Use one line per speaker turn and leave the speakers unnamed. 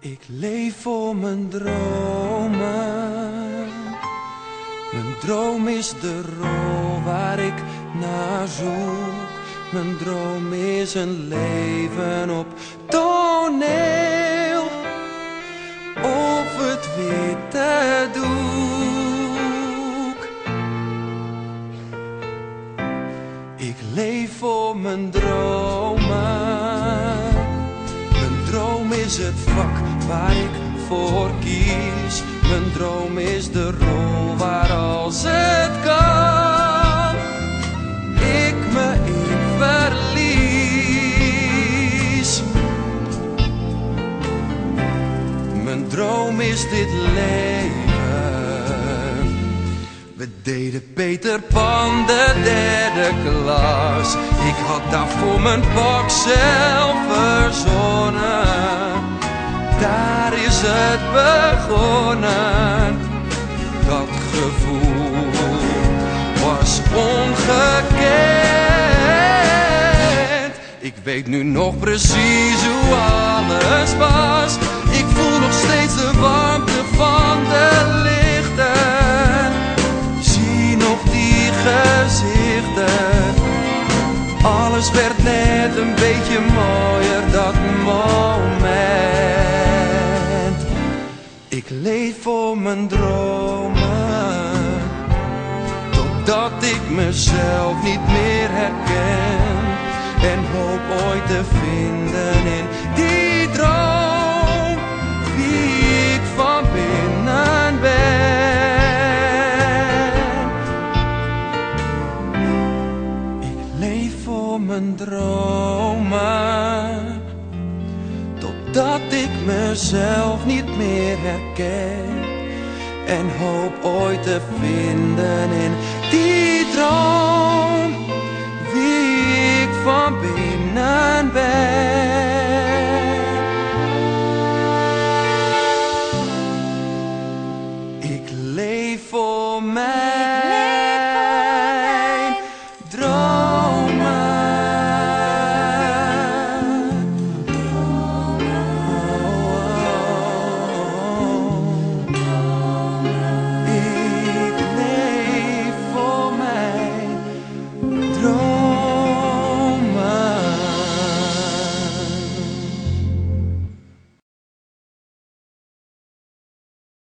Ik leef voor mijn dromen. Mijn droom is de rol waar ik naar zoek. Mijn droom is een leven op toneel. Of het witte doek. Ik leef voor mijn dromen. Is het vak waar ik voor kies. Mijn droom is de rol waar als het kan, ik me in verlies. Mijn droom is dit leven. We deden Peter Pan de derde klas. Had daarvoor mijn pak zelf verzonnen. Daar is het begonnen. Dat gevoel was ongekend. Ik weet nu nog precies hoe alles was. Ik voel nog steeds de warmte van Alles werd net een beetje mooier dat moment. Ik leef voor mijn dromen. Totdat ik mezelf niet meer herken. En hoop ooit te vinden in die mijn. Totdat ik mezelf niet meer herken. En hoop ooit te vinden in die droom. Wie ik van binnen ben. Ik leef voor mij.